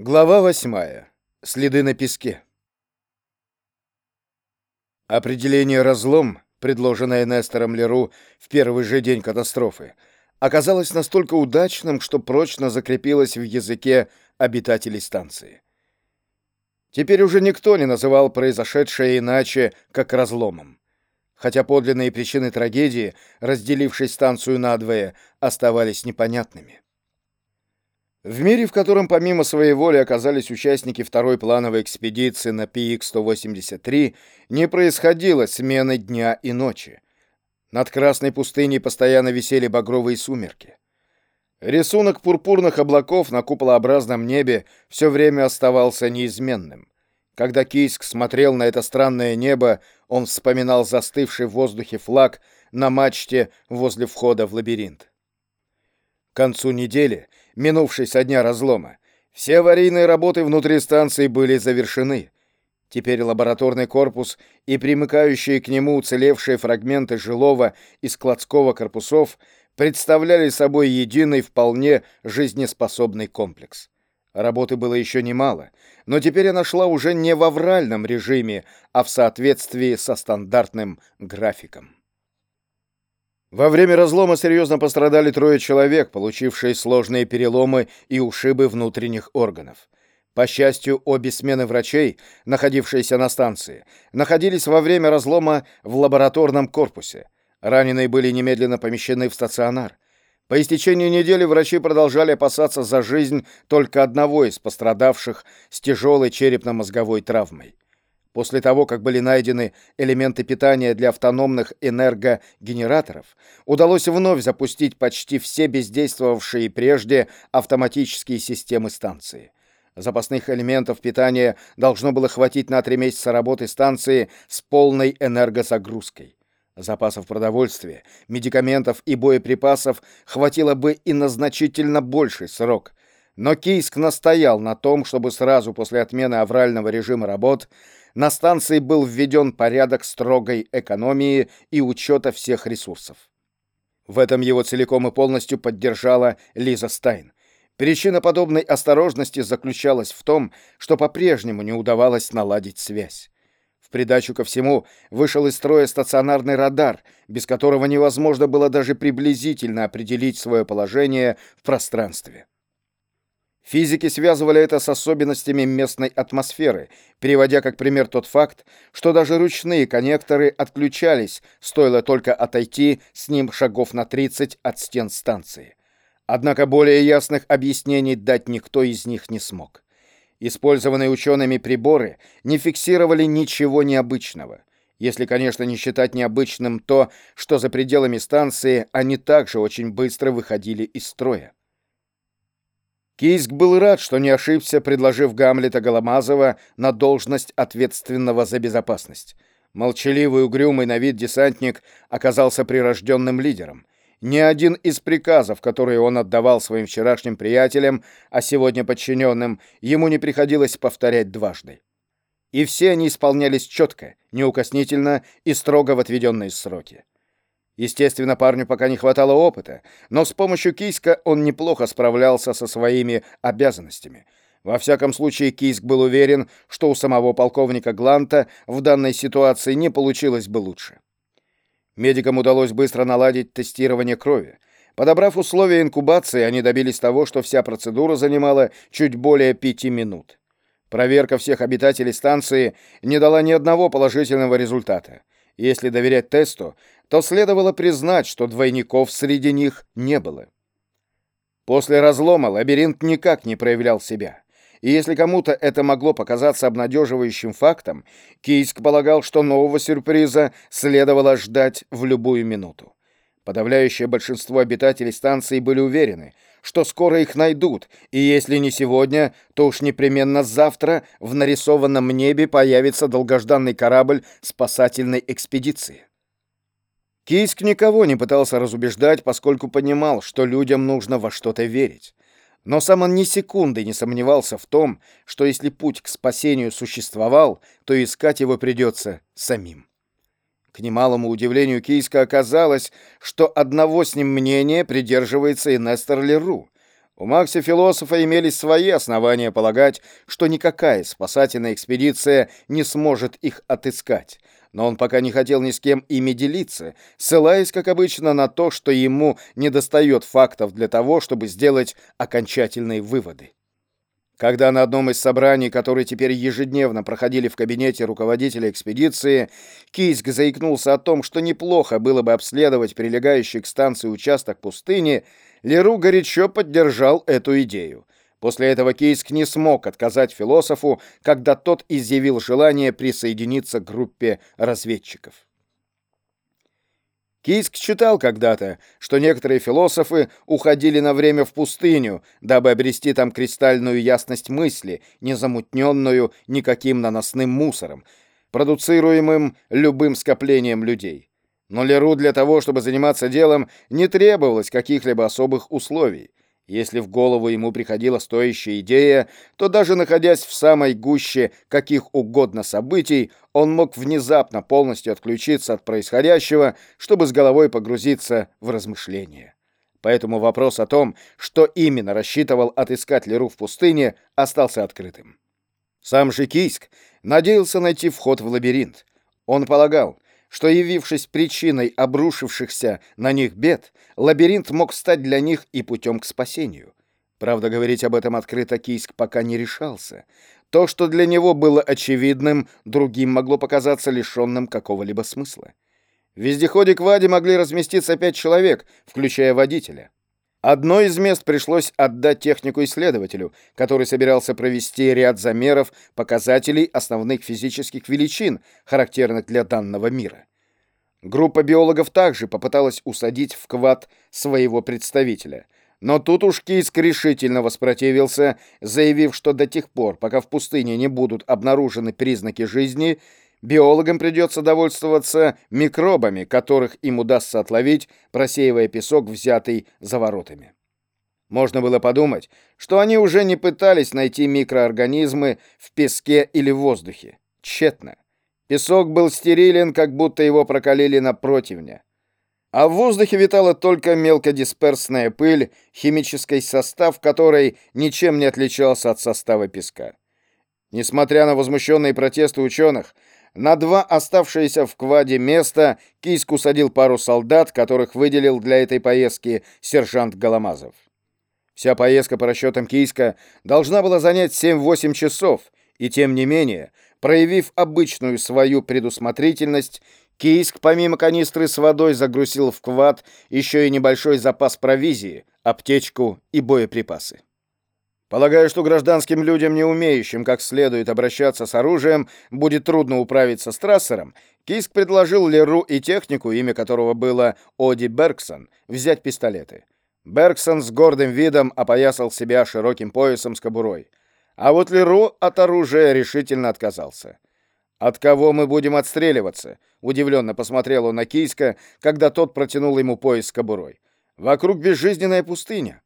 Глава восьмая. Следы на песке. Определение «разлом», предложенное Нестором Леру в первый же день катастрофы, оказалось настолько удачным, что прочно закрепилось в языке обитателей станции. Теперь уже никто не называл произошедшее иначе, как разломом. Хотя подлинные причины трагедии, разделившей станцию надвое, оставались непонятными. В мире, в котором помимо своей воли оказались участники второй плановой экспедиции на PX-183, не происходило смены дня и ночи. Над Красной пустыней постоянно висели багровые сумерки. Рисунок пурпурных облаков на куполообразном небе все время оставался неизменным. Когда Кийск смотрел на это странное небо, он вспоминал застывший в воздухе флаг на мачте возле входа в лабиринт. К концу недели минувшей со дня разлома, все аварийные работы внутри станции были завершены. Теперь лабораторный корпус и примыкающие к нему уцелевшие фрагменты жилого и складского корпусов представляли собой единый вполне жизнеспособный комплекс. Работы было еще немало, но теперь она шла уже не в авральном режиме, а в соответствии со стандартным графиком. Во время разлома серьезно пострадали трое человек, получившие сложные переломы и ушибы внутренних органов. По счастью, обе смены врачей, находившиеся на станции, находились во время разлома в лабораторном корпусе. Раненые были немедленно помещены в стационар. По истечении недели врачи продолжали опасаться за жизнь только одного из пострадавших с тяжелой черепно-мозговой травмой. После того, как были найдены элементы питания для автономных энергогенераторов, удалось вновь запустить почти все бездействовавшие прежде автоматические системы станции. Запасных элементов питания должно было хватить на три месяца работы станции с полной энергозагрузкой. Запасов продовольствия, медикаментов и боеприпасов хватило бы и на значительно больший срок. Но Кийск настоял на том, чтобы сразу после отмены аврального режима работ на станции был введен порядок строгой экономии и учета всех ресурсов. В этом его целиком и полностью поддержала Лиза Стайн. Причина подобной осторожности заключалась в том, что по-прежнему не удавалось наладить связь. В придачу ко всему вышел из строя стационарный радар, без которого невозможно было даже приблизительно определить свое положение в пространстве. Физики связывали это с особенностями местной атмосферы, приводя как пример тот факт, что даже ручные коннекторы отключались, стоило только отойти с ним шагов на 30 от стен станции. Однако более ясных объяснений дать никто из них не смог. Использованные учеными приборы не фиксировали ничего необычного. Если, конечно, не считать необычным то, что за пределами станции они также очень быстро выходили из строя. Кийск был рад, что не ошибся, предложив Гамлета Голомазова на должность ответственного за безопасность. Молчаливый, угрюмый на вид десантник оказался прирожденным лидером. Ни один из приказов, которые он отдавал своим вчерашним приятелям, а сегодня подчиненным, ему не приходилось повторять дважды. И все они исполнялись четко, неукоснительно и строго в отведенные сроки. Естественно, парню пока не хватало опыта, но с помощью Кийска он неплохо справлялся со своими обязанностями. Во всяком случае, Кийск был уверен, что у самого полковника Гланта в данной ситуации не получилось бы лучше. Медикам удалось быстро наладить тестирование крови. Подобрав условия инкубации, они добились того, что вся процедура занимала чуть более пяти минут. Проверка всех обитателей станции не дала ни одного положительного результата. Если доверять тесту, то следовало признать, что двойников среди них не было. После разлома лабиринт никак не проявлял себя. И если кому-то это могло показаться обнадеживающим фактом, Кийск полагал, что нового сюрприза следовало ждать в любую минуту. Подавляющее большинство обитателей станции были уверены, что скоро их найдут, и если не сегодня, то уж непременно завтра в нарисованном небе появится долгожданный корабль спасательной экспедиции. Кийск никого не пытался разубеждать, поскольку понимал, что людям нужно во что-то верить. Но сам он ни секунды не сомневался в том, что если путь к спасению существовал, то искать его придется самим. К немалому удивлению Кийска оказалось, что одного с ним мнения придерживается и Нестор Леру. У Макси-философа имелись свои основания полагать, что никакая спасательная экспедиция не сможет их отыскать, но он пока не хотел ни с кем ими делиться, ссылаясь, как обычно, на то, что ему недостает фактов для того, чтобы сделать окончательные выводы. Когда на одном из собраний, которые теперь ежедневно проходили в кабинете руководителя экспедиции, Кийск заикнулся о том, что неплохо было бы обследовать прилегающий к станции участок пустыни, Леру горячо поддержал эту идею. После этого Кийск не смог отказать философу, когда тот изъявил желание присоединиться к группе разведчиков. Кийск читал когда-то, что некоторые философы уходили на время в пустыню, дабы обрести там кристальную ясность мысли, не замутненную никаким наносным мусором, продуцируемым любым скоплением людей. Но Леру для того, чтобы заниматься делом, не требовалось каких-либо особых условий. Если в голову ему приходила стоящая идея, то даже находясь в самой гуще каких угодно событий, он мог внезапно полностью отключиться от происходящего, чтобы с головой погрузиться в размышления. Поэтому вопрос о том, что именно рассчитывал отыскать Леру в пустыне, остался открытым. Сам же Кийск надеялся найти вход в лабиринт. Он полагал, что, явившись причиной обрушившихся на них бед, лабиринт мог стать для них и путем к спасению. Правда, говорить об этом открыто Кийск пока не решался. То, что для него было очевидным, другим могло показаться лишенным какого-либо смысла. В вездеходе Квади могли разместиться пять человек, включая водителя. Одно из мест пришлось отдать технику-исследователю, который собирался провести ряд замеров показателей основных физических величин, характерных для данного мира. Группа биологов также попыталась усадить в квад своего представителя. Но тут уж Кийск решительно воспротивился, заявив, что до тех пор, пока в пустыне не будут обнаружены признаки жизни, Биологам придется довольствоваться микробами, которых им удастся отловить, просеивая песок, взятый за воротами. Можно было подумать, что они уже не пытались найти микроорганизмы в песке или в воздухе. Тщетно. Песок был стерилен, как будто его прокалили на противне. А в воздухе витала только мелкодисперсная пыль, химический состав которой ничем не отличался от состава песка. Несмотря на возмущенные протесты ученых, на два оставшиеся в кваде места Кийск усадил пару солдат, которых выделил для этой поездки сержант Голомазов. Вся поездка по расчетам Кийска должна была занять 7-8 часов, и тем не менее, проявив обычную свою предусмотрительность, Кийск помимо канистры с водой загрузил в квад еще и небольшой запас провизии, аптечку и боеприпасы. Полагаю, что гражданским людям, не умеющим как следует обращаться с оружием, будет трудно управиться с трассером, Киск предложил Леру и технику, имя которого было Оди Бергсон, взять пистолеты. Бергсон с гордым видом опоясал себя широким поясом с кобурой. А вот Леру от оружия решительно отказался. «От кого мы будем отстреливаться?» — удивленно посмотрел он на Кийска, когда тот протянул ему пояс с кобурой. «Вокруг безжизненная пустыня.